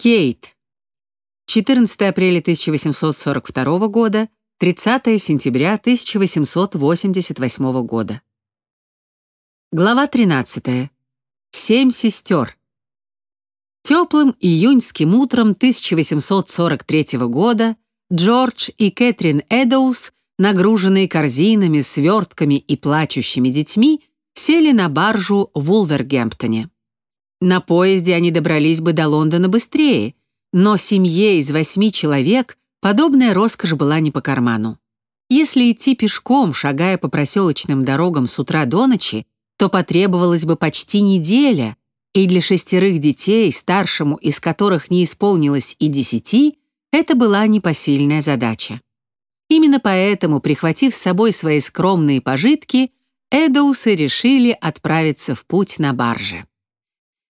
Кейт. 14 апреля 1842 года, 30 сентября 1888 года. Глава 13. Семь сестер. Теплым июньским утром 1843 года Джордж и Кэтрин Эдоус, нагруженные корзинами, свертками и плачущими детьми, сели на баржу в Улвергемптоне. На поезде они добрались бы до Лондона быстрее, но семье из восьми человек подобная роскошь была не по карману. Если идти пешком, шагая по проселочным дорогам с утра до ночи, то потребовалась бы почти неделя, и для шестерых детей, старшему из которых не исполнилось и десяти, это была непосильная задача. Именно поэтому, прихватив с собой свои скромные пожитки, Эдоусы решили отправиться в путь на барже.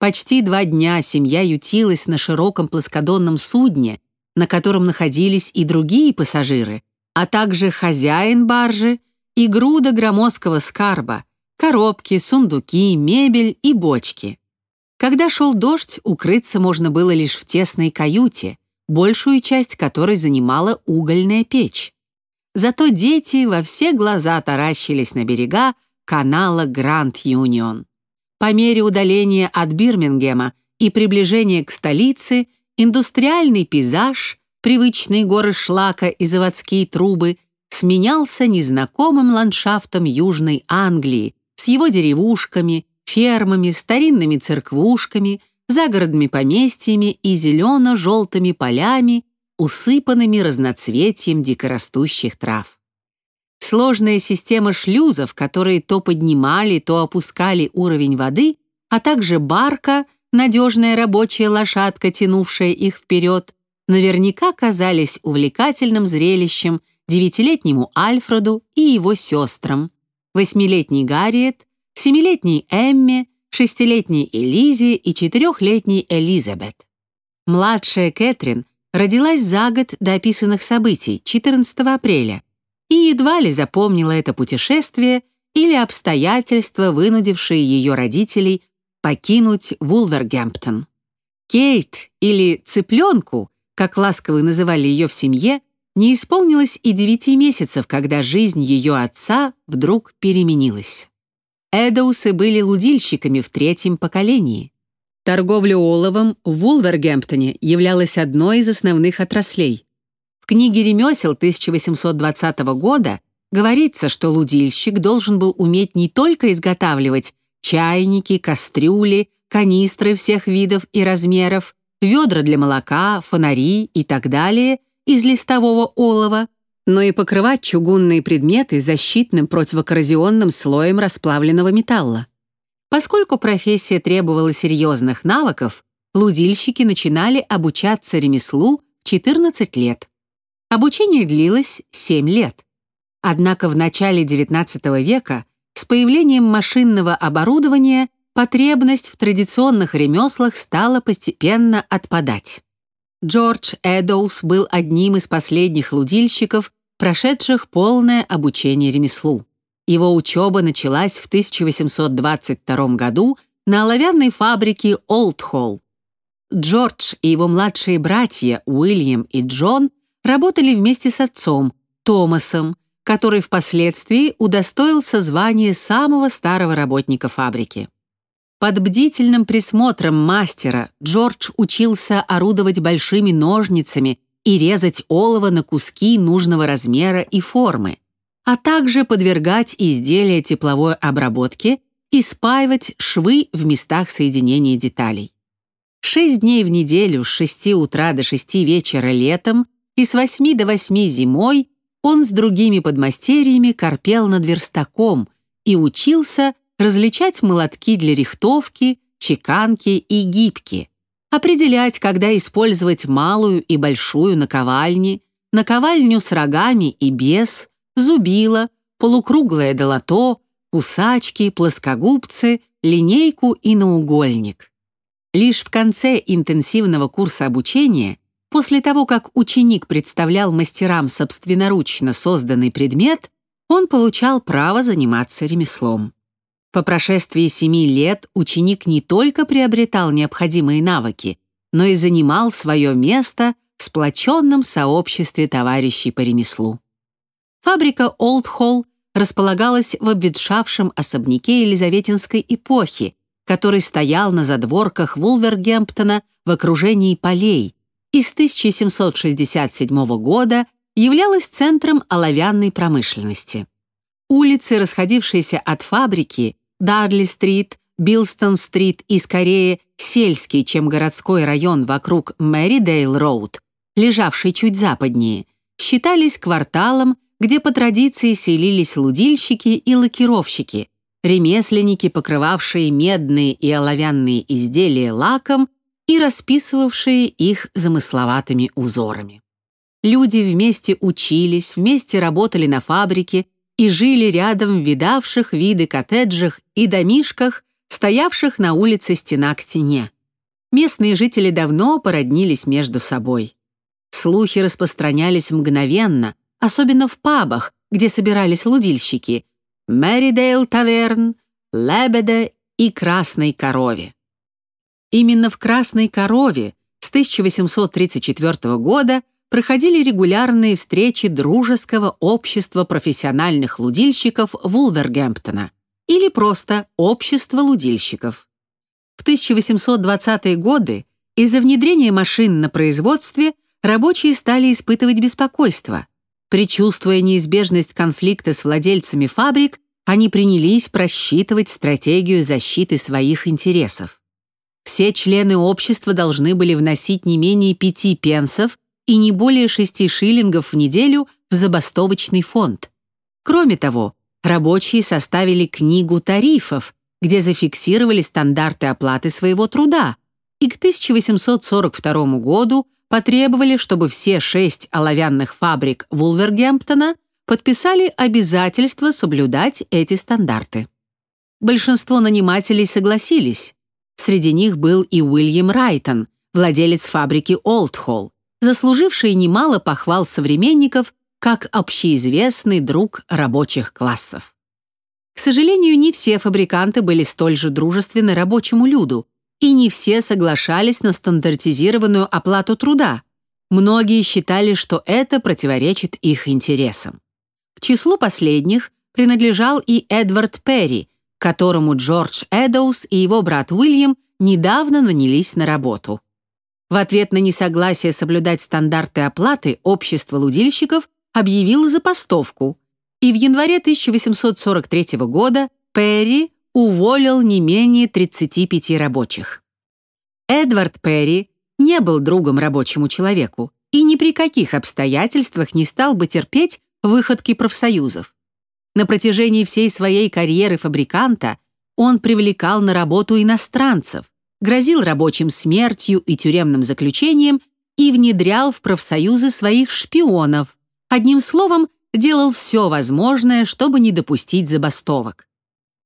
Почти два дня семья ютилась на широком плоскодонном судне, на котором находились и другие пассажиры, а также хозяин баржи и груда громоздкого скарба, коробки, сундуки, мебель и бочки. Когда шел дождь, укрыться можно было лишь в тесной каюте, большую часть которой занимала угольная печь. Зато дети во все глаза таращились на берега канала Гранд Юнион. По мере удаления от Бирмингема и приближения к столице индустриальный пейзаж, привычные горы шлака и заводские трубы, сменялся незнакомым ландшафтом Южной Англии с его деревушками, фермами, старинными церквушками, загородными поместьями и зелено-желтыми полями, усыпанными разноцветием дикорастущих трав. Сложная система шлюзов, которые то поднимали, то опускали уровень воды, а также барка, надежная рабочая лошадка, тянувшая их вперед, наверняка казались увлекательным зрелищем девятилетнему Альфреду и его сестрам, восьмилетней Гарриет, семилетней Эмме, шестилетней Элизе и четырехлетней Элизабет. Младшая Кэтрин родилась за год до описанных событий, 14 апреля, и едва ли запомнила это путешествие или обстоятельства, вынудившие ее родителей покинуть Вулвергемптон. Кейт или «цыпленку», как ласково называли ее в семье, не исполнилось и девяти месяцев, когда жизнь ее отца вдруг переменилась. Эдоусы были лудильщиками в третьем поколении. Торговля оловом в Вулвергемптоне являлась одной из основных отраслей. Книге «Ремесел» 1820 года говорится, что лудильщик должен был уметь не только изготавливать чайники, кастрюли, канистры всех видов и размеров, ведра для молока, фонари и так далее из листового олова, но и покрывать чугунные предметы защитным противокоррозионным слоем расплавленного металла. Поскольку профессия требовала серьезных навыков, лудильщики начинали обучаться ремеслу в 14 лет. Обучение длилось 7 лет. Однако в начале XIX века с появлением машинного оборудования потребность в традиционных ремеслах стала постепенно отпадать. Джордж Эдоус был одним из последних лудильщиков, прошедших полное обучение ремеслу. Его учеба началась в 1822 году на оловянной фабрике Олдхолл. Джордж и его младшие братья Уильям и Джон работали вместе с отцом, Томасом, который впоследствии удостоился звания самого старого работника фабрики. Под бдительным присмотром мастера Джордж учился орудовать большими ножницами и резать олово на куски нужного размера и формы а также подвергать изделия тепловой обработке и спаивать швы в местах соединения деталей. Шесть дней в неделю с 6 утра до 6 вечера летом и с 8 до 8 зимой он с другими подмастерьями корпел над верстаком и учился различать молотки для рихтовки, чеканки и гибки, определять, когда использовать малую и большую наковальни, наковальню с рогами и без, зубило, полукруглое долото, кусачки, плоскогубцы, линейку и наугольник. Лишь в конце интенсивного курса обучения, после того, как ученик представлял мастерам собственноручно созданный предмет, он получал право заниматься ремеслом. По прошествии семи лет ученик не только приобретал необходимые навыки, но и занимал свое место в сплоченном сообществе товарищей по ремеслу. Фабрика Олд Холл располагалась в обветшавшем особняке Елизаветинской эпохи, который стоял на задворках Вулвергемптона в окружении полей и с 1767 года являлась центром оловянной промышленности. Улицы, расходившиеся от фабрики, Дадли-стрит, Билстон-стрит и скорее сельский, чем городской район вокруг Мэридейл-роуд, лежавший чуть западнее, считались кварталом, где по традиции селились лудильщики и лакировщики, ремесленники, покрывавшие медные и оловянные изделия лаком и расписывавшие их замысловатыми узорами. Люди вместе учились, вместе работали на фабрике и жили рядом в видавших виды коттеджах и домишках, стоявших на улице стена к стене. Местные жители давно породнились между собой. Слухи распространялись мгновенно, особенно в пабах, где собирались лудильщики, Мэридейл Таверн, Лебеде и Красной Корове. Именно в Красной Корове с 1834 года проходили регулярные встречи Дружеского общества профессиональных лудильщиков Вулвергемптона или просто Общество лудильщиков. В 1820-е годы из-за внедрения машин на производстве рабочие стали испытывать беспокойство. Причувствуя неизбежность конфликта с владельцами фабрик, они принялись просчитывать стратегию защиты своих интересов. Все члены общества должны были вносить не менее пяти пенсов и не более шести шиллингов в неделю в забастовочный фонд. Кроме того, рабочие составили книгу тарифов, где зафиксировали стандарты оплаты своего труда, и к 1842 году потребовали, чтобы все шесть оловянных фабрик Вулвергемптона подписали обязательство соблюдать эти стандарты. Большинство нанимателей согласились. Среди них был и Уильям Райтон, владелец фабрики Олдхолл, заслуживший немало похвал современников как общеизвестный друг рабочих классов. К сожалению, не все фабриканты были столь же дружественны рабочему люду, и не все соглашались на стандартизированную оплату труда. Многие считали, что это противоречит их интересам. К числу последних принадлежал и Эдвард Перри, которому Джордж Эдоус и его брат Уильям недавно нанялись на работу. В ответ на несогласие соблюдать стандарты оплаты общество лудильщиков объявило забастовку, и в январе 1843 года Перри уволил не менее 35 рабочих. Эдвард Перри не был другом рабочему человеку и ни при каких обстоятельствах не стал бы терпеть выходки профсоюзов. На протяжении всей своей карьеры фабриканта он привлекал на работу иностранцев, грозил рабочим смертью и тюремным заключением и внедрял в профсоюзы своих шпионов, одним словом, делал все возможное, чтобы не допустить забастовок.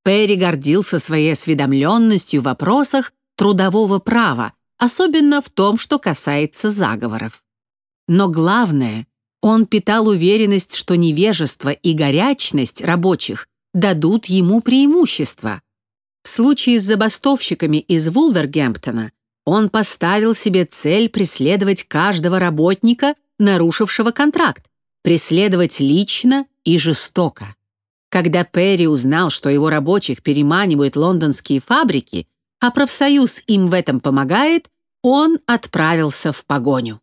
Перри гордился своей осведомленностью в вопросах трудового права, особенно в том, что касается заговоров. Но главное, он питал уверенность, что невежество и горячность рабочих дадут ему преимущество. В случае с забастовщиками из Вулвергемптона он поставил себе цель преследовать каждого работника, нарушившего контракт, преследовать лично и жестоко. Когда Перри узнал, что его рабочих переманивают лондонские фабрики, а профсоюз им в этом помогает, он отправился в погоню.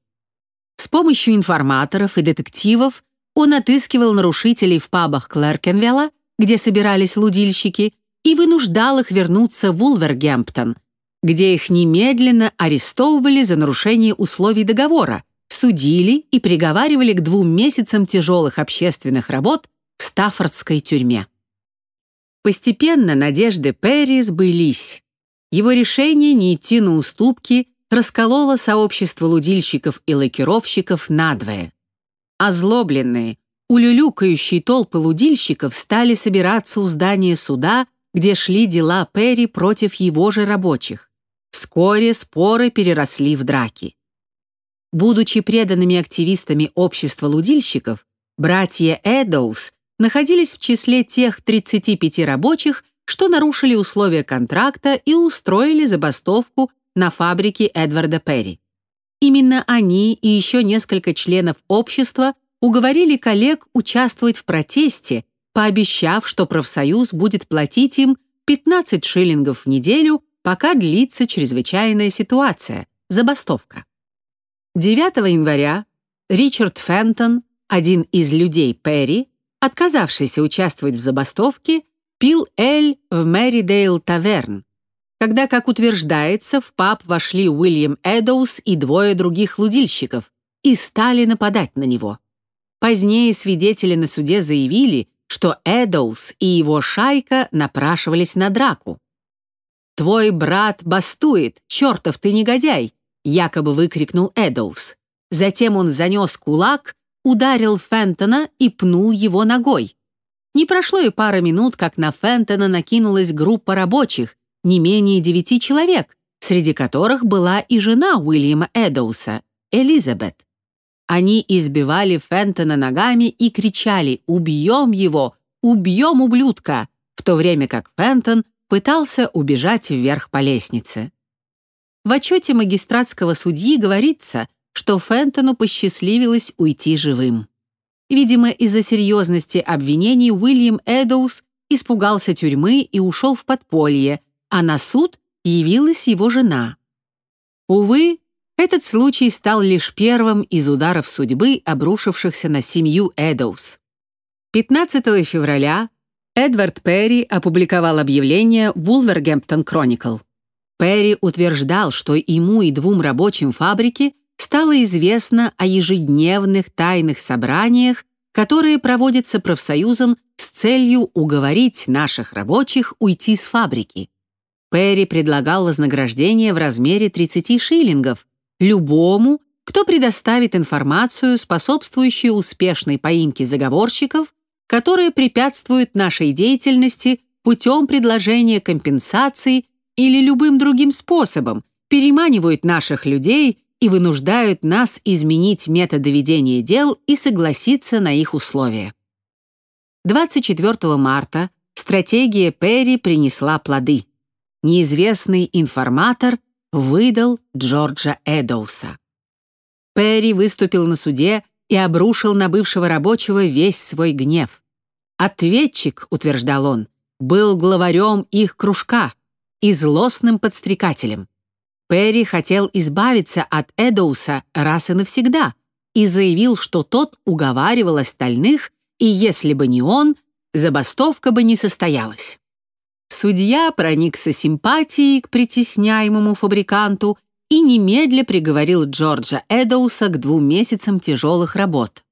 С помощью информаторов и детективов он отыскивал нарушителей в пабах Клеркенвелла, где собирались лудильщики, и вынуждал их вернуться в Улвергемптон, где их немедленно арестовывали за нарушение условий договора, судили и приговаривали к двум месяцам тяжелых общественных работ в Стаффордской тюрьме. Постепенно надежды Перри сбылись. Его решение не идти на уступки расколола сообщество лудильщиков и лакировщиков надвое. Озлобленные, улюлюкающие толпы лудильщиков стали собираться у здания суда, где шли дела Перри против его же рабочих. Вскоре споры переросли в драки. Будучи преданными активистами общества лудильщиков, братья Эдоус находились в числе тех 35 рабочих, что нарушили условия контракта и устроили забастовку на фабрике Эдварда Перри. Именно они и еще несколько членов общества уговорили коллег участвовать в протесте, пообещав, что профсоюз будет платить им 15 шиллингов в неделю, пока длится чрезвычайная ситуация – забастовка. 9 января Ричард Фентон, один из людей Перри, отказавшийся участвовать в забастовке, пил эль в Мэридейл Таверн, когда, как утверждается, в паб вошли Уильям Эдоус и двое других лудильщиков и стали нападать на него. Позднее свидетели на суде заявили, что Эдоус и его шайка напрашивались на драку. «Твой брат бастует, чертов ты негодяй!» якобы выкрикнул Эдоус. Затем он занес кулак, ударил Фентона и пнул его ногой. Не прошло и пара минут, как на Фентона накинулась группа рабочих, не менее девяти человек, среди которых была и жена Уильяма Эдоуса, Элизабет. Они избивали Фентона ногами и кричали «Убьем его! Убьем ублюдка!», в то время как Фентон пытался убежать вверх по лестнице. В отчете магистратского судьи говорится, что Фентону посчастливилось уйти живым. Видимо, из-за серьезности обвинений Уильям Эдоус испугался тюрьмы и ушел в подполье, а на суд явилась его жена. Увы, этот случай стал лишь первым из ударов судьбы, обрушившихся на семью Эдоус. 15 февраля Эдвард Перри опубликовал объявление в Wolverhampton Chronicle. Перри утверждал, что ему и двум рабочим фабрики стало известно о ежедневных тайных собраниях, которые проводятся профсоюзом с целью уговорить наших рабочих уйти с фабрики. Перри предлагал вознаграждение в размере 30 шиллингов любому, кто предоставит информацию, способствующую успешной поимке заговорщиков, которые препятствуют нашей деятельности путем предложения компенсаций или любым другим способом, переманивают наших людей и вынуждают нас изменить методы ведения дел и согласиться на их условия. 24 марта стратегия Перри принесла плоды неизвестный информатор выдал Джорджа Эдоуса. Перри выступил на суде и обрушил на бывшего рабочего весь свой гнев. Ответчик, утверждал он, был главарем их кружка и злостным подстрекателем. Перри хотел избавиться от Эдоуса раз и навсегда и заявил, что тот уговаривал остальных, и если бы не он, забастовка бы не состоялась. Судья проникся симпатией к притесняемому фабриканту и немедля приговорил Джорджа Эдоуса к двум месяцам тяжелых работ.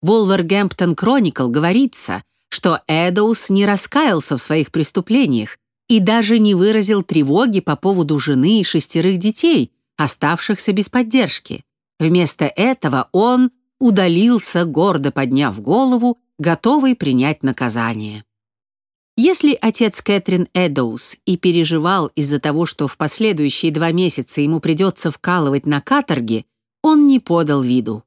В Wolverhampton Chronicle говорится, что Эдоус не раскаялся в своих преступлениях и даже не выразил тревоги по поводу жены и шестерых детей, оставшихся без поддержки. Вместо этого он удалился, гордо подняв голову, готовый принять наказание. Если отец Кэтрин Эдоус и переживал из-за того, что в последующие два месяца ему придется вкалывать на каторге, он не подал виду.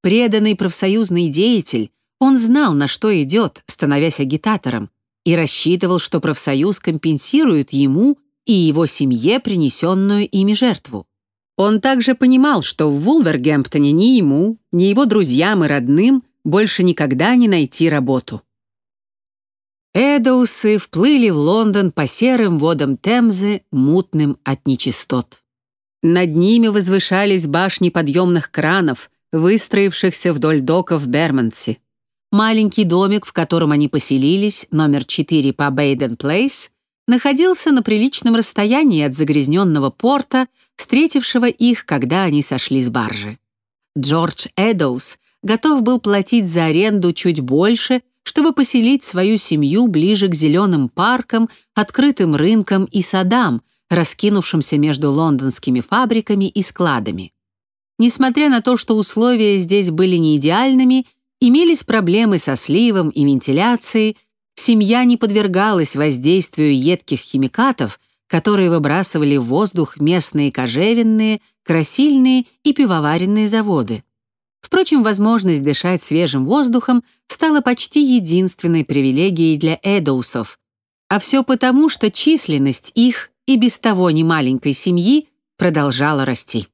Преданный профсоюзный деятель, он знал, на что идет, становясь агитатором, и рассчитывал, что профсоюз компенсирует ему и его семье принесенную ими жертву. Он также понимал, что в Вулвергемптоне ни ему, ни его друзьям и родным больше никогда не найти работу. Эдоусы вплыли в Лондон по серым водам Темзы, мутным от нечистот. Над ними возвышались башни подъемных кранов, выстроившихся вдоль доков в. Маленький домик, в котором они поселились, номер 4 по Бейден-Плейс, находился на приличном расстоянии от загрязненного порта, встретившего их, когда они сошли с баржи. Джордж Эдоус готов был платить за аренду чуть больше, чтобы поселить свою семью ближе к зеленым паркам, открытым рынкам и садам, раскинувшимся между лондонскими фабриками и складами. Несмотря на то, что условия здесь были не идеальными, имелись проблемы со сливом и вентиляцией, семья не подвергалась воздействию едких химикатов, которые выбрасывали в воздух местные кожевенные, красильные и пивоваренные заводы. Впрочем, возможность дышать свежим воздухом стала почти единственной привилегией для эдоусов, а все потому, что численность их и без того немаленькой семьи продолжала расти.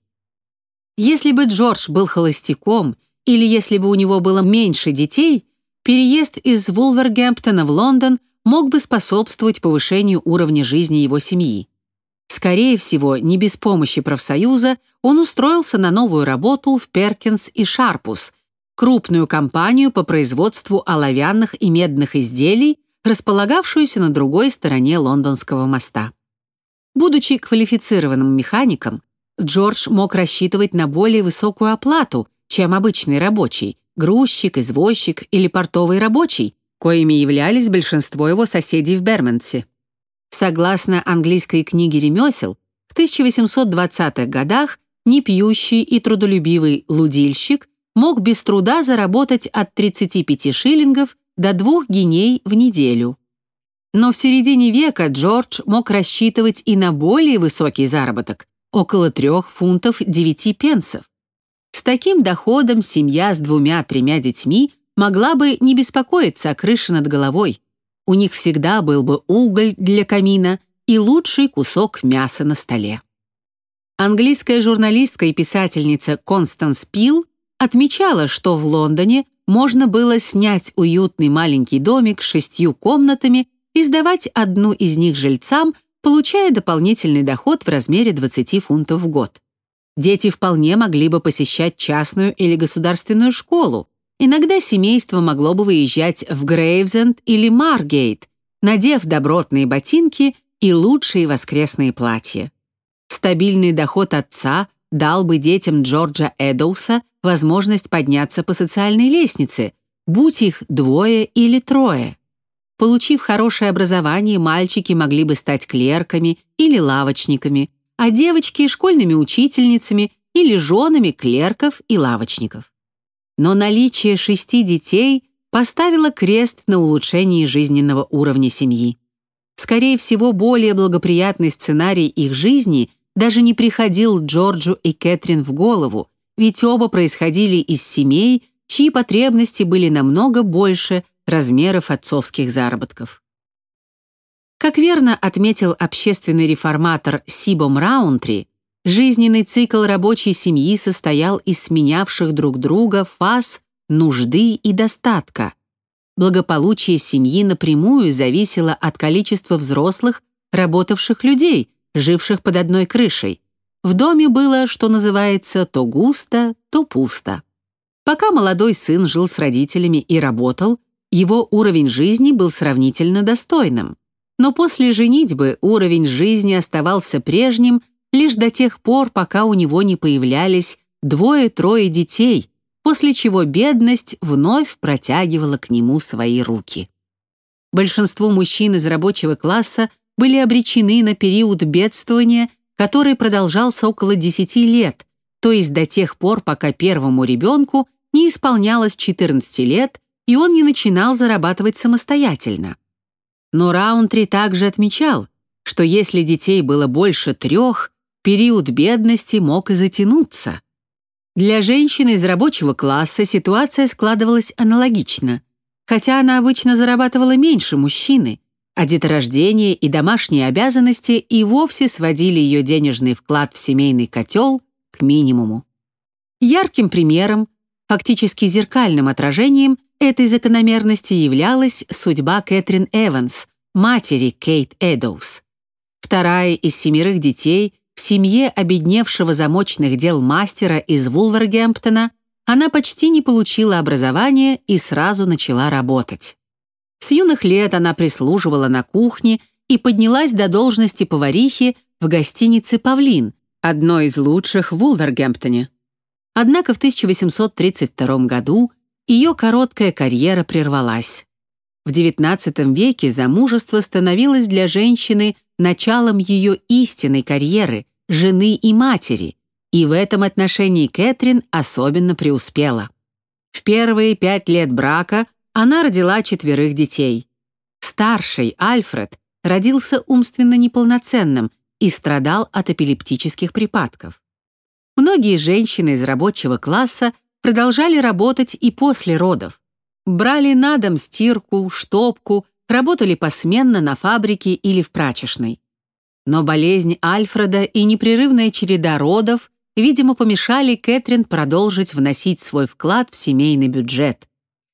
Если бы Джордж был холостяком или если бы у него было меньше детей, переезд из Вулвергемптона в Лондон мог бы способствовать повышению уровня жизни его семьи. Скорее всего, не без помощи профсоюза, он устроился на новую работу в Перкинс и Шарпус, крупную компанию по производству оловянных и медных изделий, располагавшуюся на другой стороне Лондонского моста. Будучи квалифицированным механиком, Джордж мог рассчитывать на более высокую оплату, чем обычный рабочий, грузчик, извозчик или портовый рабочий, коими являлись большинство его соседей в Бермонсе. Согласно английской книге ремесел, в 1820-х годах непьющий и трудолюбивый лудильщик мог без труда заработать от 35 шиллингов до 2 гиней в неделю. Но в середине века Джордж мог рассчитывать и на более высокий заработок – около 3 фунтов 9 пенсов. С таким доходом семья с двумя-тремя детьми могла бы не беспокоиться о крыше над головой. У них всегда был бы уголь для камина и лучший кусок мяса на столе. Английская журналистка и писательница Констанс Пил отмечала, что в Лондоне можно было снять уютный маленький домик с шестью комнатами и сдавать одну из них жильцам, получая дополнительный доход в размере 20 фунтов в год. Дети вполне могли бы посещать частную или государственную школу, Иногда семейство могло бы выезжать в Грейвзенд или Маргейт, надев добротные ботинки и лучшие воскресные платья. Стабильный доход отца дал бы детям Джорджа Эдоуса возможность подняться по социальной лестнице, будь их двое или трое. Получив хорошее образование, мальчики могли бы стать клерками или лавочниками, а девочки – школьными учительницами или женами клерков и лавочников но наличие шести детей поставило крест на улучшении жизненного уровня семьи. Скорее всего, более благоприятный сценарий их жизни даже не приходил Джорджу и Кэтрин в голову, ведь оба происходили из семей, чьи потребности были намного больше размеров отцовских заработков. Как верно отметил общественный реформатор Сибом Раунтри, Жизненный цикл рабочей семьи состоял из сменявших друг друга фаз нужды и достатка. Благополучие семьи напрямую зависело от количества взрослых, работавших людей, живших под одной крышей. В доме было, что называется, то густо, то пусто. Пока молодой сын жил с родителями и работал, его уровень жизни был сравнительно достойным. Но после женитьбы уровень жизни оставался прежним – лишь до тех пор, пока у него не появлялись двое-трое детей, после чего бедность вновь протягивала к нему свои руки. Большинство мужчин из рабочего класса были обречены на период бедствования, который продолжался около 10 лет, то есть до тех пор, пока первому ребенку не исполнялось 14 лет, и он не начинал зарабатывать самостоятельно. Но Раунтри также отмечал, что если детей было больше трех, период бедности мог и затянуться. Для женщины из рабочего класса ситуация складывалась аналогично, хотя она обычно зарабатывала меньше мужчины, а деторождение и домашние обязанности и вовсе сводили ее денежный вклад в семейный котел к минимуму. Ярким примером, фактически зеркальным отражением этой закономерности являлась судьба Кэтрин Эванс, матери Кейт Эдоус. Вторая из семерых детей – в семье обедневшего замочных дел мастера из Вулвергемптона она почти не получила образования и сразу начала работать. С юных лет она прислуживала на кухне и поднялась до должности поварихи в гостинице «Павлин», одной из лучших в Вулвергемптоне. Однако в 1832 году ее короткая карьера прервалась. В XIX веке замужество становилось для женщины началом ее истинной карьеры, жены и матери, и в этом отношении Кэтрин особенно преуспела. В первые пять лет брака она родила четверых детей. Старший, Альфред, родился умственно неполноценным и страдал от эпилептических припадков. Многие женщины из рабочего класса продолжали работать и после родов. Брали на дом стирку, штопку, работали посменно на фабрике или в прачечной. Но болезнь Альфреда и непрерывная череда родов, видимо, помешали Кэтрин продолжить вносить свой вклад в семейный бюджет.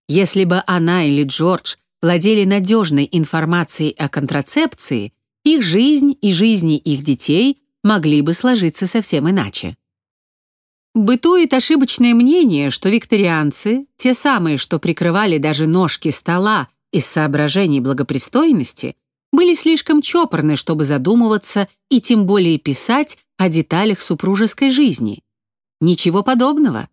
Если бы она или Джордж владели надежной информацией о контрацепции, их жизнь и жизни их детей могли бы сложиться совсем иначе. Бытует ошибочное мнение, что викторианцы, те самые, что прикрывали даже ножки стола из соображений благопристойности, были слишком чопорны, чтобы задумываться и тем более писать о деталях супружеской жизни. Ничего подобного.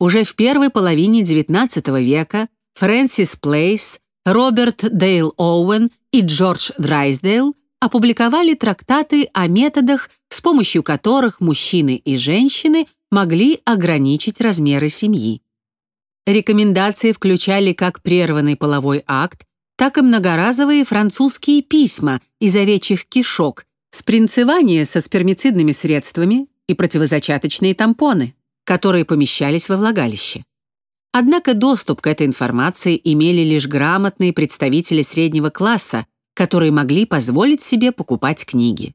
Уже в первой половине XIX века Фрэнсис Плейс, Роберт Дейл Оуэн и Джордж Драйсдейл опубликовали трактаты о методах, с помощью которых мужчины и женщины могли ограничить размеры семьи. Рекомендации включали как прерванный половой акт, так и многоразовые французские письма из овечьих кишок, спринцевание со спермицидными средствами и противозачаточные тампоны, которые помещались во влагалище. Однако доступ к этой информации имели лишь грамотные представители среднего класса, которые могли позволить себе покупать книги.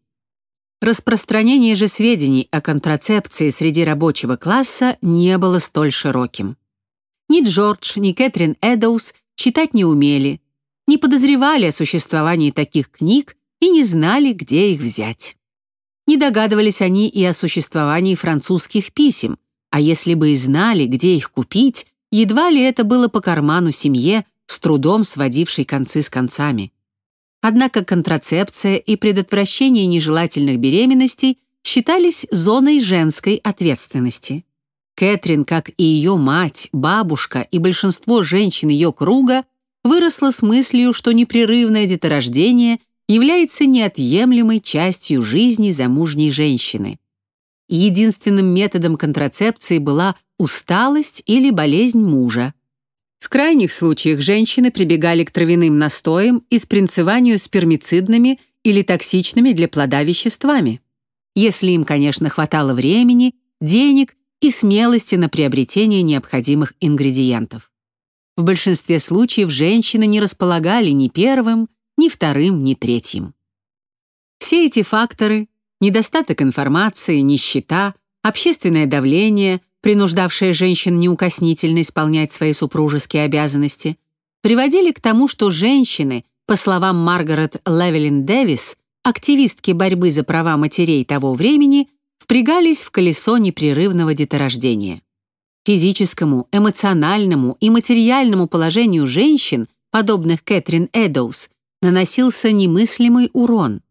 Распространение же сведений о контрацепции среди рабочего класса не было столь широким. Ни Джордж, ни Кэтрин Эдоус читать не умели, не подозревали о существовании таких книг и не знали, где их взять. Не догадывались они и о существовании французских писем, а если бы и знали, где их купить, едва ли это было по карману семье, с трудом сводившей концы с концами. Однако контрацепция и предотвращение нежелательных беременностей считались зоной женской ответственности. Кэтрин, как и ее мать, бабушка и большинство женщин ее круга, выросла с мыслью, что непрерывное деторождение является неотъемлемой частью жизни замужней женщины. Единственным методом контрацепции была усталость или болезнь мужа. В крайних случаях женщины прибегали к травяным настоям и спринцеванию спермицидными или токсичными для плода веществами. Если им, конечно, хватало времени, денег и смелости на приобретение необходимых ингредиентов. В большинстве случаев женщины не располагали ни первым, ни вторым, ни третьим. Все эти факторы – недостаток информации, нищета, общественное давление, принуждавшее женщин неукоснительно исполнять свои супружеские обязанности, приводили к тому, что женщины, по словам Маргарет Левелин Дэвис, активистки борьбы за права матерей того времени, впрягались в колесо непрерывного деторождения. Физическому, эмоциональному и материальному положению женщин, подобных Кэтрин Эдоус, наносился немыслимый урон.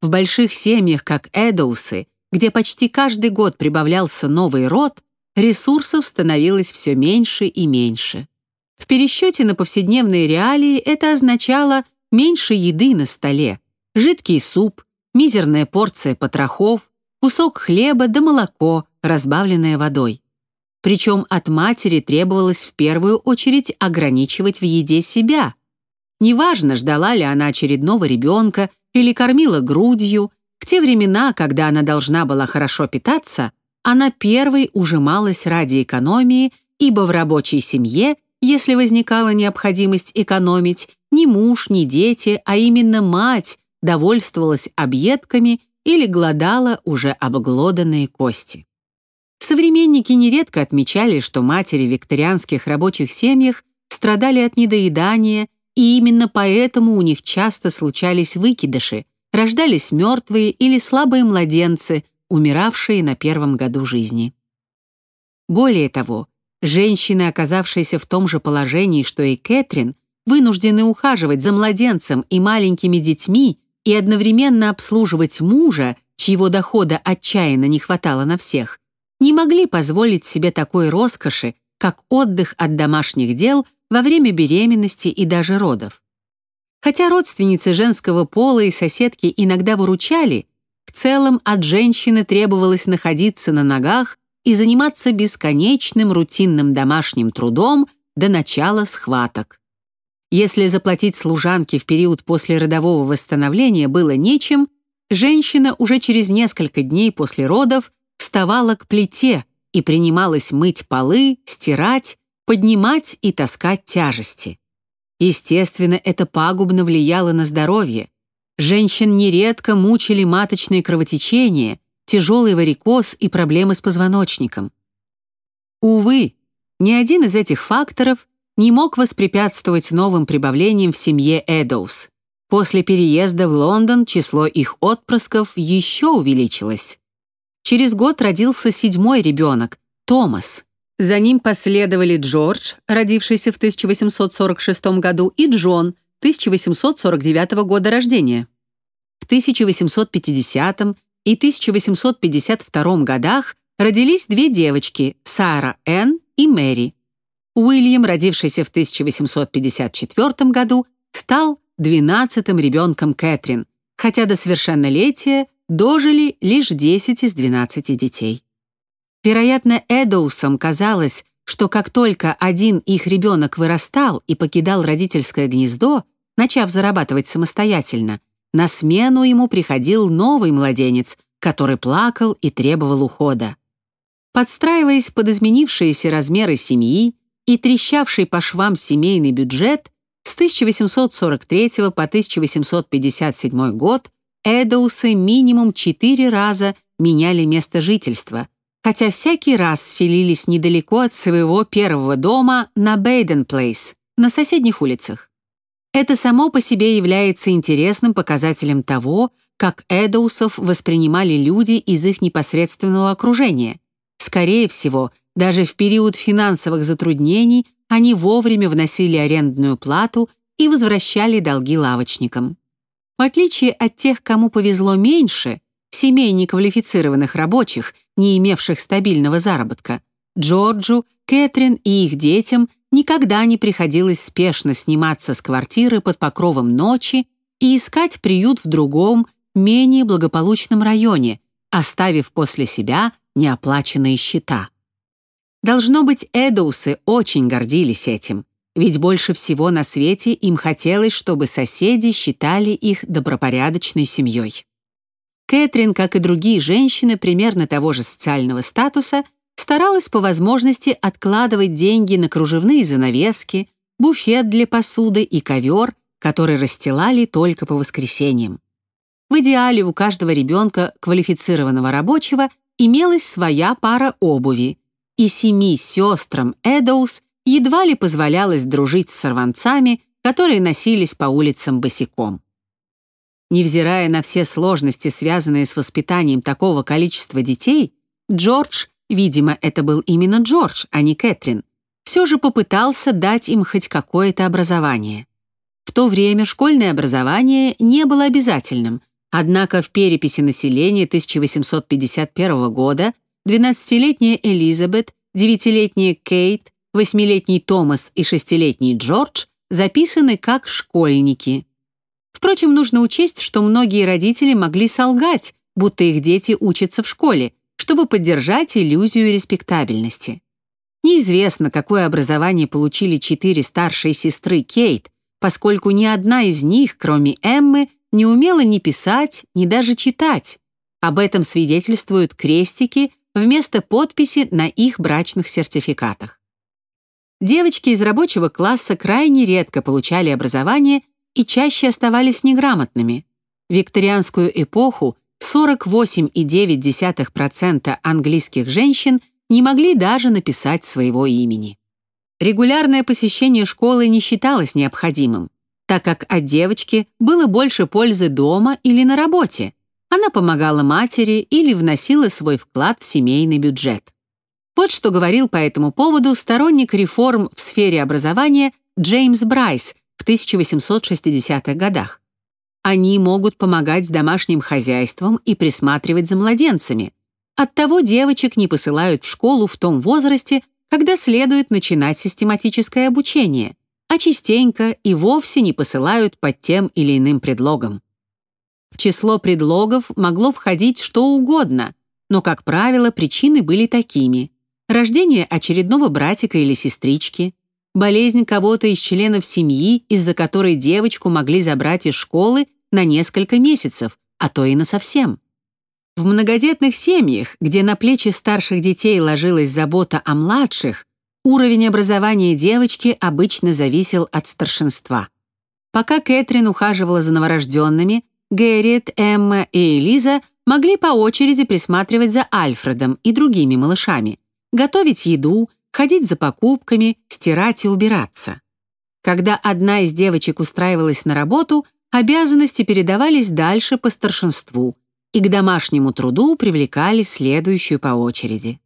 В больших семьях, как Эдоусы, где почти каждый год прибавлялся новый род, ресурсов становилось все меньше и меньше. В пересчете на повседневные реалии это означало меньше еды на столе, жидкий суп, мизерная порция потрохов, кусок хлеба да молоко, разбавленное водой. Причем от матери требовалось в первую очередь ограничивать в еде себя. Неважно, ждала ли она очередного ребенка или кормила грудью, в те времена, когда она должна была хорошо питаться, она первой ужималась ради экономии, ибо в рабочей семье, если возникала необходимость экономить, ни муж, ни дети, а именно мать довольствовалась объедками или глодала уже обглоданные кости. Современники нередко отмечали, что матери в викторианских рабочих семьях страдали от недоедания, и именно поэтому у них часто случались выкидыши, рождались мертвые или слабые младенцы, умиравшие на первом году жизни. Более того, женщины, оказавшиеся в том же положении, что и Кэтрин, вынуждены ухаживать за младенцем и маленькими детьми и одновременно обслуживать мужа, чьего дохода отчаянно не хватало на всех, не могли позволить себе такой роскоши, как отдых от домашних дел во время беременности и даже родов. Хотя родственницы женского пола и соседки иногда выручали, целом от женщины требовалось находиться на ногах и заниматься бесконечным рутинным домашним трудом до начала схваток. Если заплатить служанке в период после родового восстановления было нечем, женщина уже через несколько дней после родов вставала к плите и принималась мыть полы, стирать, поднимать и таскать тяжести. Естественно, это пагубно влияло на здоровье. Женщин нередко мучили маточные кровотечения, тяжелый варикоз и проблемы с позвоночником. Увы, ни один из этих факторов не мог воспрепятствовать новым прибавлениям в семье Эдоус. После переезда в Лондон число их отпрысков еще увеличилось. Через год родился седьмой ребенок, Томас. За ним последовали Джордж, родившийся в 1846 году, и Джон, 1849 года рождения. В 1850 и 1852 годах родились две девочки, Сара Энн и Мэри. Уильям, родившийся в 1854 году, стал двенадцатым ребенком Кэтрин, хотя до совершеннолетия дожили лишь 10 из 12 детей. Вероятно, Эдоусам казалось, что как только один их ребенок вырастал и покидал родительское гнездо, начав зарабатывать самостоятельно, на смену ему приходил новый младенец, который плакал и требовал ухода. Подстраиваясь под изменившиеся размеры семьи и трещавший по швам семейный бюджет, с 1843 по 1857 год Эдоусы минимум четыре раза меняли место жительства, хотя всякий раз селились недалеко от своего первого дома на Бейден-Плейс, на соседних улицах. Это само по себе является интересным показателем того, как Эдоусов воспринимали люди из их непосредственного окружения. Скорее всего, даже в период финансовых затруднений они вовремя вносили арендную плату и возвращали долги лавочникам. В отличие от тех, кому повезло меньше, семей неквалифицированных рабочих, не имевших стабильного заработка, Джорджу, Кэтрин и их детям никогда не приходилось спешно сниматься с квартиры под покровом ночи и искать приют в другом, менее благополучном районе, оставив после себя неоплаченные счета. Должно быть, Эдоусы очень гордились этим ведь больше всего на свете им хотелось, чтобы соседи считали их добропорядочной семьей. Кэтрин, как и другие женщины примерно того же социального статуса, старалась по возможности откладывать деньги на кружевные занавески, буфет для посуды и ковер, который расстилали только по воскресеньям. В идеале у каждого ребенка квалифицированного рабочего имелась своя пара обуви, и семи сестрам Эдоус едва ли позволялось дружить с сорванцами, которые носились по улицам босиком. Невзирая на все сложности, связанные с воспитанием такого количества детей, Джордж, видимо, это был именно Джордж, а не Кэтрин, все же попытался дать им хоть какое-то образование. В то время школьное образование не было обязательным, однако в переписи населения 1851 года 12-летняя Элизабет, 9-летняя Кейт, Восьмилетний Томас и шестилетний Джордж записаны как школьники. Впрочем, нужно учесть, что многие родители могли солгать, будто их дети учатся в школе, чтобы поддержать иллюзию респектабельности. Неизвестно, какое образование получили четыре старшие сестры Кейт, поскольку ни одна из них, кроме Эммы, не умела ни писать, ни даже читать. Об этом свидетельствуют крестики вместо подписи на их брачных сертификатах. Девочки из рабочего класса крайне редко получали образование и чаще оставались неграмотными. Викторианскую эпоху 48,9% английских женщин не могли даже написать своего имени. Регулярное посещение школы не считалось необходимым, так как от девочки было больше пользы дома или на работе. Она помогала матери или вносила свой вклад в семейный бюджет. Вот что говорил по этому поводу сторонник реформ в сфере образования Джеймс Брайс в 1860-х годах. Они могут помогать с домашним хозяйством и присматривать за младенцами. Оттого девочек не посылают в школу в том возрасте, когда следует начинать систематическое обучение, а частенько и вовсе не посылают под тем или иным предлогом. В число предлогов могло входить что угодно, но, как правило, причины были такими рождение очередного братика или сестрички, болезнь кого-то из членов семьи, из-за которой девочку могли забрать из школы на несколько месяцев, а то и на совсем. В многодетных семьях, где на плечи старших детей ложилась забота о младших, уровень образования девочки обычно зависел от старшинства. Пока Кэтрин ухаживала за новорожденными, Гэрриет, Эмма и Элиза могли по очереди присматривать за Альфредом и другими малышами, готовить еду, ходить за покупками, стирать и убираться. Когда одна из девочек устраивалась на работу, обязанности передавались дальше по старшинству, и к домашнему труду привлекали следующую по очереди.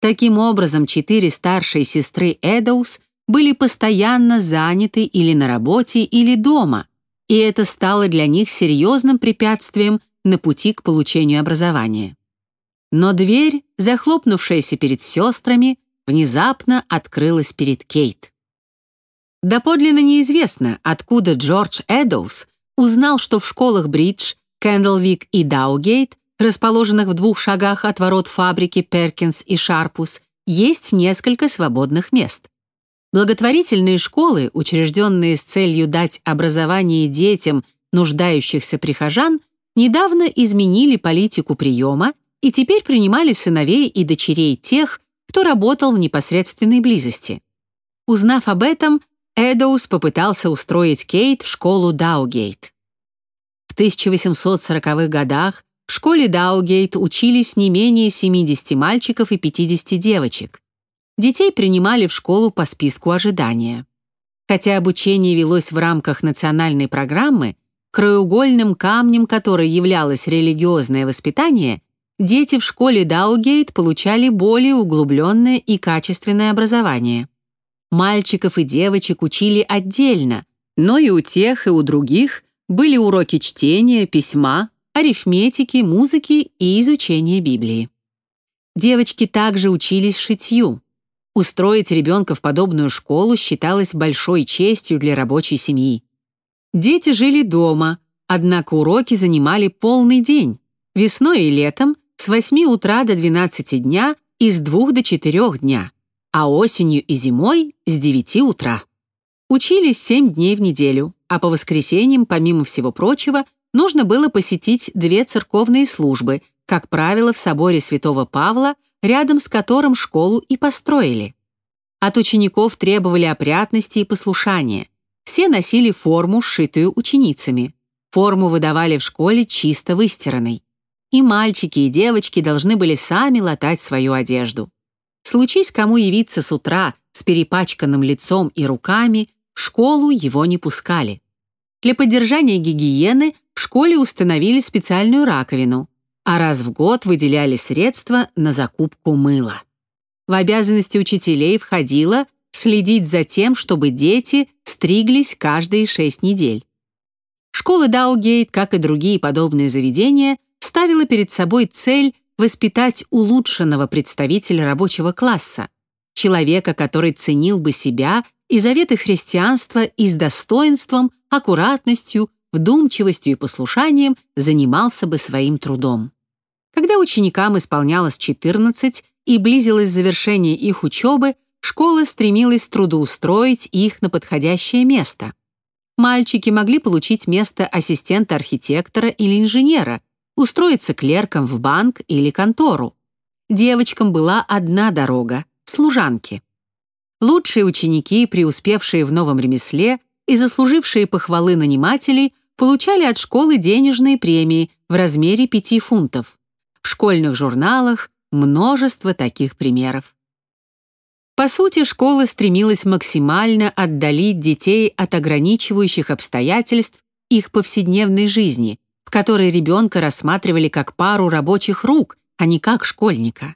Таким образом, четыре старшие сестры Эдоус были постоянно заняты или на работе, или дома, и это стало для них серьезным препятствием на пути к получению образования. Но дверь, захлопнувшаяся перед сестрами, внезапно открылась перед Кейт. Доподлинно неизвестно, откуда Джордж Эдоус узнал, что в школах Бридж, Кэндлвик и Даугейт, расположенных в двух шагах от ворот фабрики Перкинс и Шарпус, есть несколько свободных мест. Благотворительные школы, учрежденные с целью дать образование детям, нуждающихся прихожан, недавно изменили политику приема и теперь принимали сыновей и дочерей тех, кто работал в непосредственной близости. Узнав об этом, Эдоус попытался устроить Кейт в школу Даугейт. В 1840-х годах в школе Даугейт учились не менее 70 мальчиков и 50 девочек. Детей принимали в школу по списку ожидания. Хотя обучение велось в рамках национальной программы, краеугольным камнем которой являлось религиозное воспитание, дети в школе Даугейт получали более углубленное и качественное образование. Мальчиков и девочек учили отдельно, но и у тех, и у других были уроки чтения, письма, арифметики, музыки и изучения Библии. Девочки также учились шитью. Устроить ребенка в подобную школу считалось большой честью для рабочей семьи. Дети жили дома, однако уроки занимали полный день. Весной и летом с 8 утра до 12 дня и с 2 до 4 дня, а осенью и зимой с 9 утра. Учились 7 дней в неделю, а по воскресеньям, помимо всего прочего, нужно было посетить две церковные службы, как правило, в соборе святого Павла, рядом с которым школу и построили. От учеников требовали опрятности и послушания. Все носили форму, сшитую ученицами. Форму выдавали в школе чисто выстиранной. И мальчики, и девочки должны были сами латать свою одежду. Случись кому явиться с утра с перепачканным лицом и руками, в школу его не пускали. Для поддержания гигиены в школе установили специальную раковину, а раз в год выделяли средства на закупку мыла. В обязанности учителей входило следить за тем, чтобы дети стриглись каждые шесть недель. Школа Даугейт, как и другие подобные заведения, ставила перед собой цель воспитать улучшенного представителя рабочего класса, человека, который ценил бы себя и заветы христианства и с достоинством, аккуратностью, вдумчивостью и послушанием занимался бы своим трудом. Когда ученикам исполнялось 14 и близилось завершение их учебы, школа стремилась трудоустроить их на подходящее место. Мальчики могли получить место ассистента архитектора или инженера, устроиться клерком в банк или контору. Девочкам была одна дорога — служанки. Лучшие ученики, преуспевшие в новом ремесле и заслужившие похвалы нанимателей, получали от школы денежные премии в размере 5 фунтов. В школьных журналах множество таких примеров. По сути, школа стремилась максимально отдалить детей от ограничивающих обстоятельств их повседневной жизни, в которой ребенка рассматривали как пару рабочих рук, а не как школьника.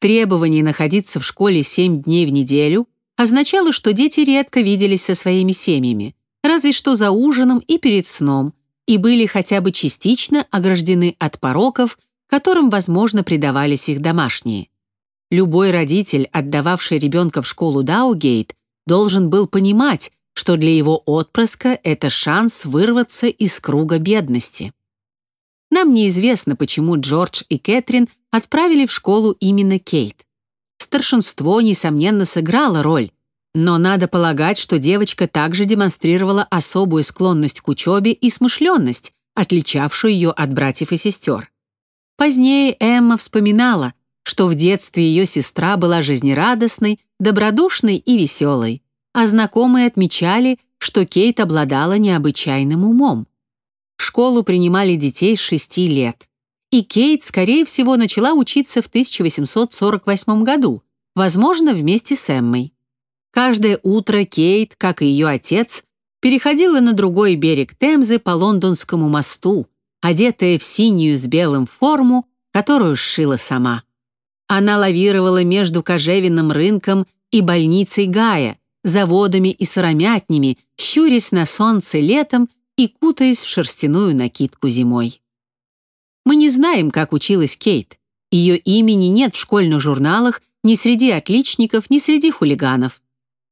Требование находиться в школе 7 дней в неделю означало, что дети редко виделись со своими семьями, разве что за ужином и перед сном, и были хотя бы частично ограждены от пороков, которым, возможно, предавались их домашние. Любой родитель, отдававший ребенка в школу Даугейт, должен был понимать, что для его отпрыска это шанс вырваться из круга бедности. Нам неизвестно, почему Джордж и Кэтрин отправили в школу именно Кейт. Старшинство, несомненно, сыграло роль, но надо полагать, что девочка также демонстрировала особую склонность к учебе и смышленность, отличавшую ее от братьев и сестер. Позднее Эмма вспоминала, что в детстве ее сестра была жизнерадостной, добродушной и веселой, а знакомые отмечали, что Кейт обладала необычайным умом. В школу принимали детей с 6 лет. И Кейт, скорее всего, начала учиться в 1848 году, возможно, вместе с Эммой. Каждое утро Кейт, как и ее отец, переходила на другой берег Темзы по Лондонскому мосту, одетая в синюю с белым форму, которую сшила сама. Она лавировала между кожевенным рынком и больницей Гая, заводами и сыромятнями, щурясь на солнце летом и кутаясь в шерстяную накидку зимой. Мы не знаем, как училась Кейт. Ее имени нет в школьных журналах ни среди отличников, ни среди хулиганов.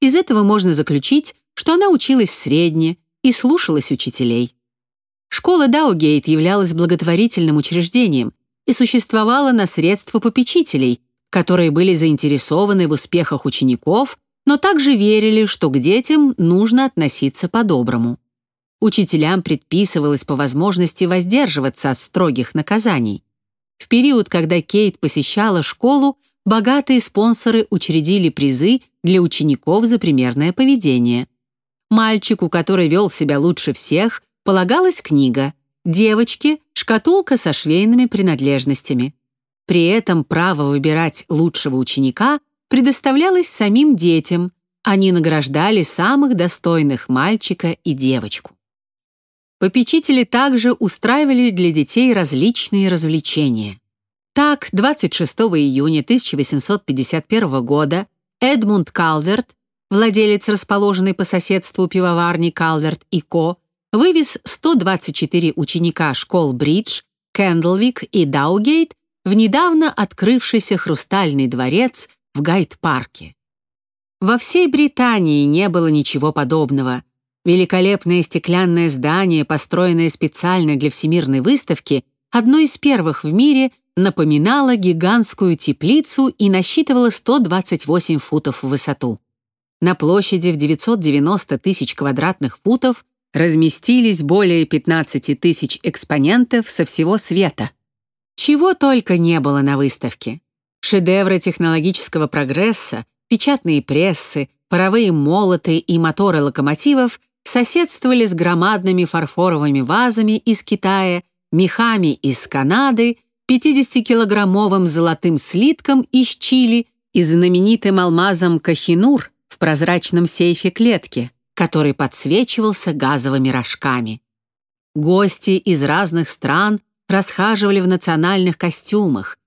Из этого можно заключить, что она училась средне и слушалась учителей. Школа Даугейт являлась благотворительным учреждением и существовала на средства попечителей, которые были заинтересованы в успехах учеников, но также верили, что к детям нужно относиться по-доброму. Учителям предписывалось по возможности воздерживаться от строгих наказаний. В период, когда Кейт посещала школу, богатые спонсоры учредили призы для учеников за примерное поведение. Мальчику, который вел себя лучше всех, полагалась книга, девочке – шкатулка со швейными принадлежностями. При этом право выбирать лучшего ученика предоставлялось самим детям, они награждали самых достойных мальчика и девочку. Попечители также устраивали для детей различные развлечения. Так, 26 июня 1851 года Эдмунд Калверт, владелец расположенной по соседству пивоварни Калверт и Ко, вывез 124 ученика школ Бридж, Кэндлвик и Даугейт в недавно открывшийся хрустальный дворец в Гайд-парке. Во всей Британии не было ничего подобного. Великолепное стеклянное здание, построенное специально для всемирной выставки, одно из первых в мире – напоминала гигантскую теплицу и насчитывала 128 футов в высоту. На площади в 990 тысяч квадратных футов разместились более 15 тысяч экспонентов со всего света. Чего только не было на выставке. Шедевры технологического прогресса, печатные прессы, паровые молоты и моторы локомотивов соседствовали с громадными фарфоровыми вазами из Китая, мехами из Канады 50-килограммовым золотым слитком из Чили и знаменитым алмазом Кахинур в прозрачном сейфе клетки, который подсвечивался газовыми рожками. Гости из разных стран расхаживали в национальных костюмах.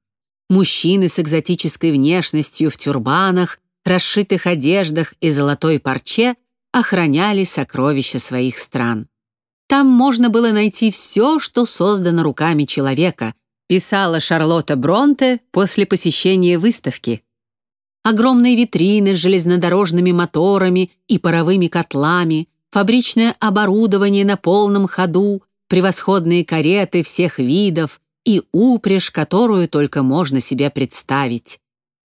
Мужчины с экзотической внешностью в тюрбанах, расшитых одеждах и золотой парче охраняли сокровища своих стран. Там можно было найти все, что создано руками человека, писала Шарлотта Бронте после посещения выставки. Огромные витрины с железнодорожными моторами и паровыми котлами, фабричное оборудование на полном ходу, превосходные кареты всех видов и упряжь, которую только можно себе представить.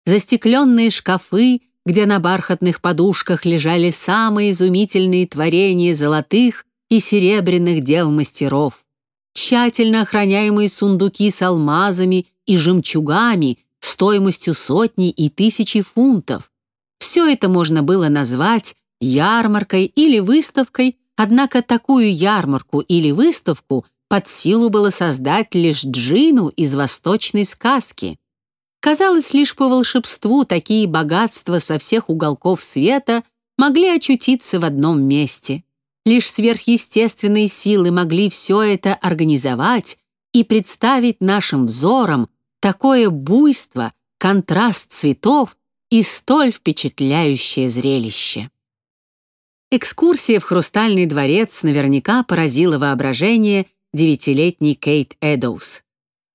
Застекленные шкафы, где на бархатных подушках лежали самые изумительные творения золотых и серебряных дел мастеров тщательно охраняемые сундуки с алмазами и жемчугами стоимостью сотни и тысячи фунтов. Все это можно было назвать ярмаркой или выставкой, однако такую ярмарку или выставку под силу было создать лишь джину из восточной сказки. Казалось, лишь по волшебству такие богатства со всех уголков света могли очутиться в одном месте. Лишь сверхъестественные силы могли все это организовать и представить нашим взором такое буйство, контраст цветов и столь впечатляющее зрелище. Экскурсия в Хрустальный дворец наверняка поразила воображение девятилетней Кейт Эдоус.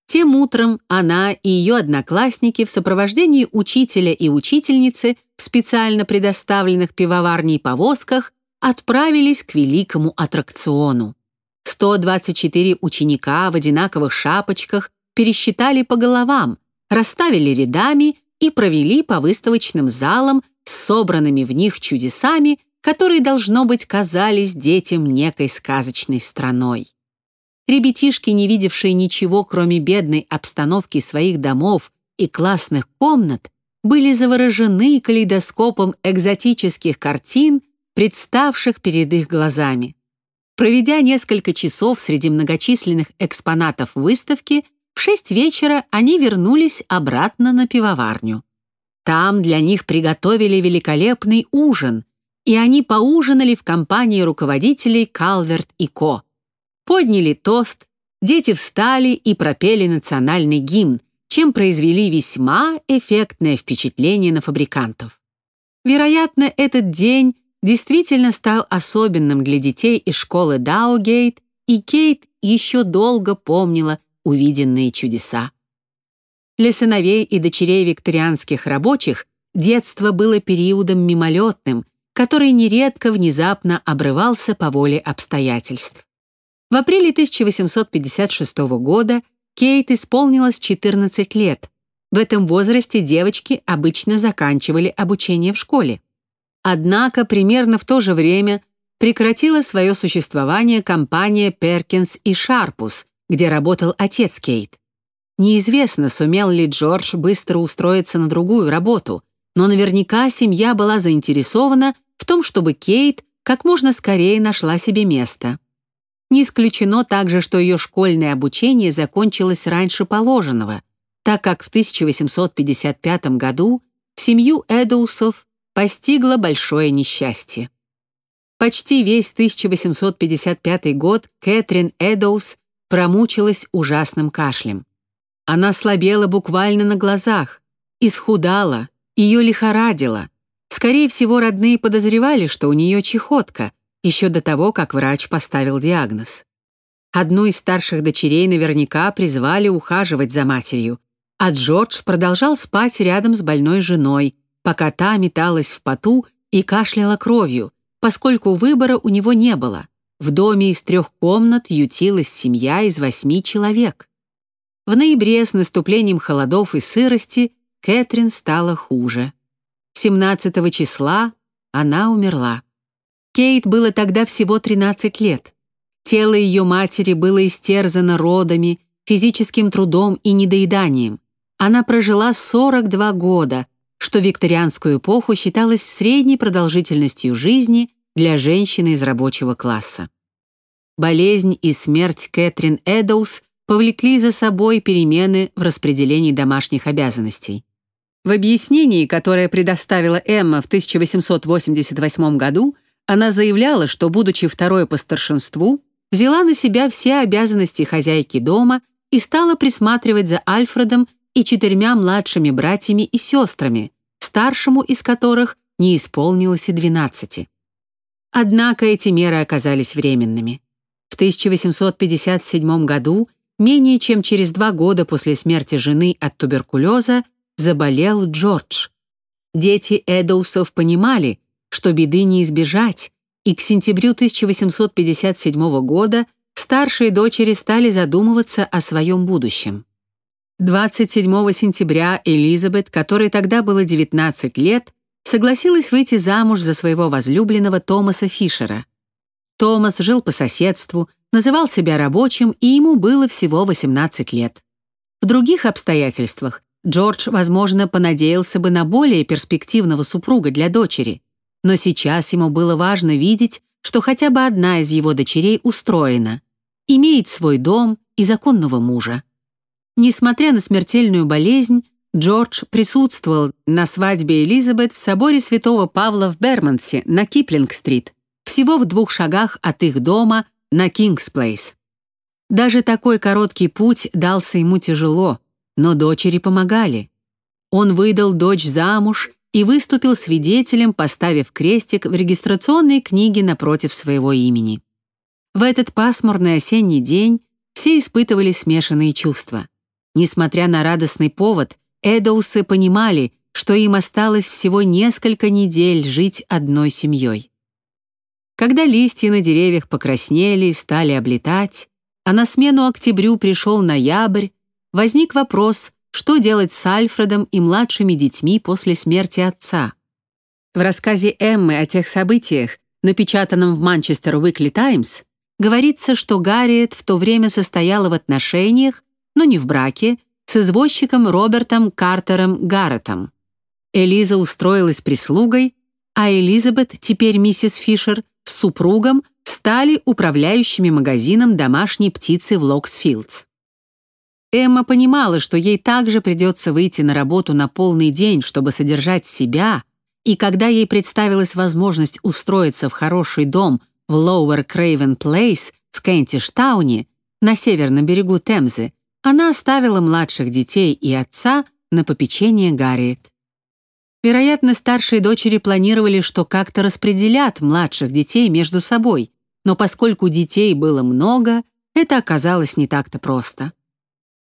Тем утром она и ее одноклассники в сопровождении учителя и учительницы в специально предоставленных пивоварней повозках отправились к великому аттракциону. 124 ученика в одинаковых шапочках пересчитали по головам, расставили рядами и провели по выставочным залам с собранными в них чудесами, которые, должно быть, казались детям некой сказочной страной. Ребятишки, не видевшие ничего, кроме бедной обстановки своих домов и классных комнат, были заворожены калейдоскопом экзотических картин представших перед их глазами. Проведя несколько часов среди многочисленных экспонатов выставки, в шесть вечера они вернулись обратно на пивоварню. Там для них приготовили великолепный ужин, и они поужинали в компании руководителей Калверт и Ко. Подняли тост, дети встали и пропели национальный гимн, чем произвели весьма эффектное впечатление на фабрикантов. Вероятно, этот день действительно стал особенным для детей из школы Даугейт, и Кейт еще долго помнила увиденные чудеса. Для сыновей и дочерей викторианских рабочих детство было периодом мимолетным, который нередко внезапно обрывался по воле обстоятельств. В апреле 1856 года Кейт исполнилось 14 лет. В этом возрасте девочки обычно заканчивали обучение в школе. Однако примерно в то же время прекратила свое существование компания Перкинс и Шарпус, где работал отец Кейт. Неизвестно, сумел ли Джордж быстро устроиться на другую работу, но наверняка семья была заинтересована в том, чтобы Кейт как можно скорее нашла себе место. Не исключено также, что ее школьное обучение закончилось раньше положенного, так как в 1855 году семью Эдоусов постигло большое несчастье. Почти весь 1855 год Кэтрин Эдоус промучилась ужасным кашлем. Она слабела буквально на глазах, исхудала, ее лихорадило. Скорее всего, родные подозревали, что у нее чехотка, еще до того, как врач поставил диагноз. Одну из старших дочерей наверняка призвали ухаживать за матерью, а Джордж продолжал спать рядом с больной женой, пока та металась в поту и кашляла кровью, поскольку выбора у него не было. В доме из трех комнат ютилась семья из восьми человек. В ноябре с наступлением холодов и сырости Кэтрин стала хуже. 17 числа она умерла. Кейт было тогда всего 13 лет. Тело ее матери было истерзано родами, физическим трудом и недоеданием. Она прожила 42 года, что викторианскую эпоху считалось средней продолжительностью жизни для женщины из рабочего класса. Болезнь и смерть Кэтрин Эдоус повлекли за собой перемены в распределении домашних обязанностей. В объяснении, которое предоставила Эмма в 1888 году, она заявляла, что, будучи второй по старшинству, взяла на себя все обязанности хозяйки дома и стала присматривать за Альфредом и четырьмя младшими братьями и сестрами, старшему из которых не исполнилось и 12. Однако эти меры оказались временными. В 1857 году Менее чем через два года после смерти жены от туберкулеза заболел Джордж. Дети Эдоусов понимали, что беды не избежать, и к сентябрю 1857 года старшие дочери стали задумываться о своем будущем. 27 сентября Элизабет, которой тогда было 19 лет, согласилась выйти замуж за своего возлюбленного Томаса Фишера. Томас жил по соседству, называл себя рабочим, и ему было всего 18 лет. В других обстоятельствах Джордж, возможно, понадеялся бы на более перспективного супруга для дочери, но сейчас ему было важно видеть, что хотя бы одна из его дочерей устроена, имеет свой дом и законного мужа. Несмотря на смертельную болезнь, Джордж присутствовал на свадьбе Элизабет в соборе святого Павла в Бермонсе на Киплинг-стрит, всего в двух шагах от их дома на Кингс-Плейс. Даже такой короткий путь дался ему тяжело, но дочери помогали. Он выдал дочь замуж и выступил свидетелем, поставив крестик в регистрационной книге напротив своего имени. В этот пасмурный осенний день все испытывали смешанные чувства. Несмотря на радостный повод, Эдоусы понимали, что им осталось всего несколько недель жить одной семьей. Когда листья на деревьях покраснели и стали облетать, а на смену октябрю пришел ноябрь, возник вопрос, что делать с Альфредом и младшими детьми после смерти отца. В рассказе Эммы о тех событиях, напечатанном в Манчестер Уикли Таймс, говорится, что Гарриет в то время состояла в отношениях, но не в браке, с извозчиком Робертом Картером Гарретом. Элиза устроилась прислугой, а Элизабет, теперь миссис Фишер, с супругом стали управляющими магазином домашней птицы в Локсфилдс. Эмма понимала, что ей также придется выйти на работу на полный день, чтобы содержать себя, и когда ей представилась возможность устроиться в хороший дом в Lower Craven Place в Кентиш-тауне на северном берегу Темзы, она оставила младших детей и отца на попечение Гарриет. Вероятно, старшие дочери планировали, что как-то распределят младших детей между собой, но поскольку детей было много, это оказалось не так-то просто.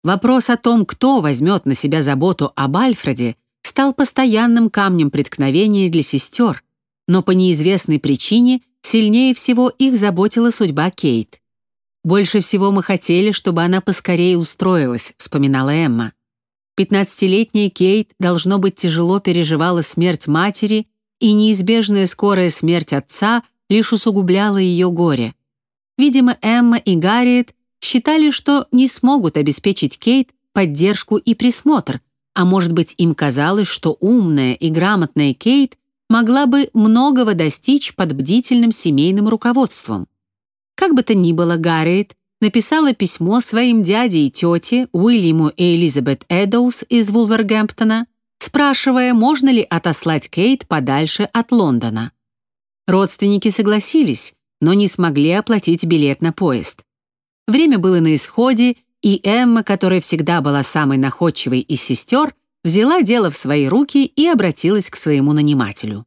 Вопрос о том, кто возьмет на себя заботу об Альфреде, стал постоянным камнем преткновения для сестер, но по неизвестной причине сильнее всего их заботила судьба Кейт. «Больше всего мы хотели, чтобы она поскорее устроилась», — вспоминала Эмма. Пятнадцатилетняя Кейт, должно быть, тяжело переживала смерть матери, и неизбежная скорая смерть отца лишь усугубляла ее горе. Видимо, Эмма и Гарриет считали, что не смогут обеспечить Кейт поддержку и присмотр, а может быть, им казалось, что умная и грамотная Кейт могла бы многого достичь под бдительным семейным руководством. Как бы то ни было, Гарриет написала письмо своим дяде и тете Уильяму и Элизабет Эдоус из Вулвергемптона, спрашивая, можно ли отослать Кейт подальше от Лондона. Родственники согласились, но не смогли оплатить билет на поезд. Время было на исходе, и Эмма, которая всегда была самой находчивой из сестер, взяла дело в свои руки и обратилась к своему нанимателю.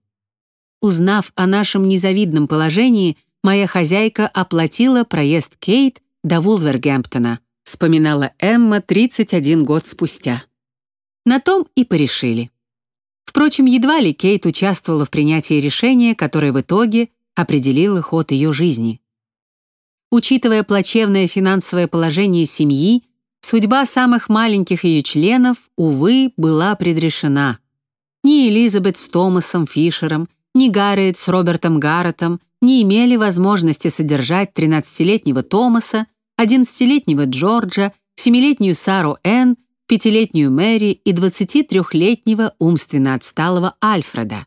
Узнав о нашем незавидном положении, моя хозяйка оплатила проезд Кейт до Вулвергемптона, вспоминала Эмма 31 год спустя. На том и порешили. Впрочем, едва ли Кейт участвовала в принятии решения, которое в итоге определило ход ее жизни. Учитывая плачевное финансовое положение семьи, судьба самых маленьких ее членов, увы, была предрешена. Ни Элизабет с Томасом Фишером, ни Гарриет с Робертом Гарретом не имели возможности содержать 13-летнего Томаса, 11-летнего Джорджа, 7-летнюю Сару Энн, 5-летнюю Мэри и 23-летнего умственно отсталого Альфреда.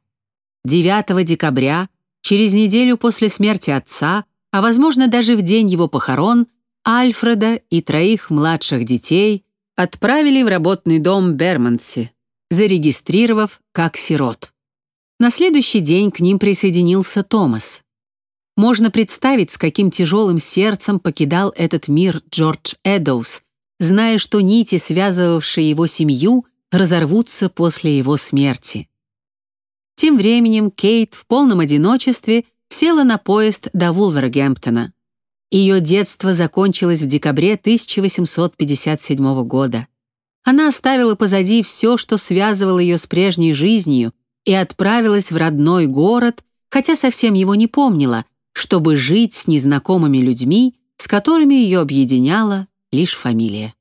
9 декабря, через неделю после смерти отца, а возможно даже в день его похорон, Альфреда и троих младших детей отправили в работный дом Бермонси, зарегистрировав как сирот. На следующий день к ним присоединился Томас. Можно представить, с каким тяжелым сердцем покидал этот мир Джордж Эдоус, зная, что нити, связывавшие его семью, разорвутся после его смерти. Тем временем Кейт в полном одиночестве села на поезд до Вулвергемптона. Ее детство закончилось в декабре 1857 года. Она оставила позади все, что связывало ее с прежней жизнью, и отправилась в родной город, хотя совсем его не помнила, чтобы жить с незнакомыми людьми, с которыми ее объединяла лишь фамилия.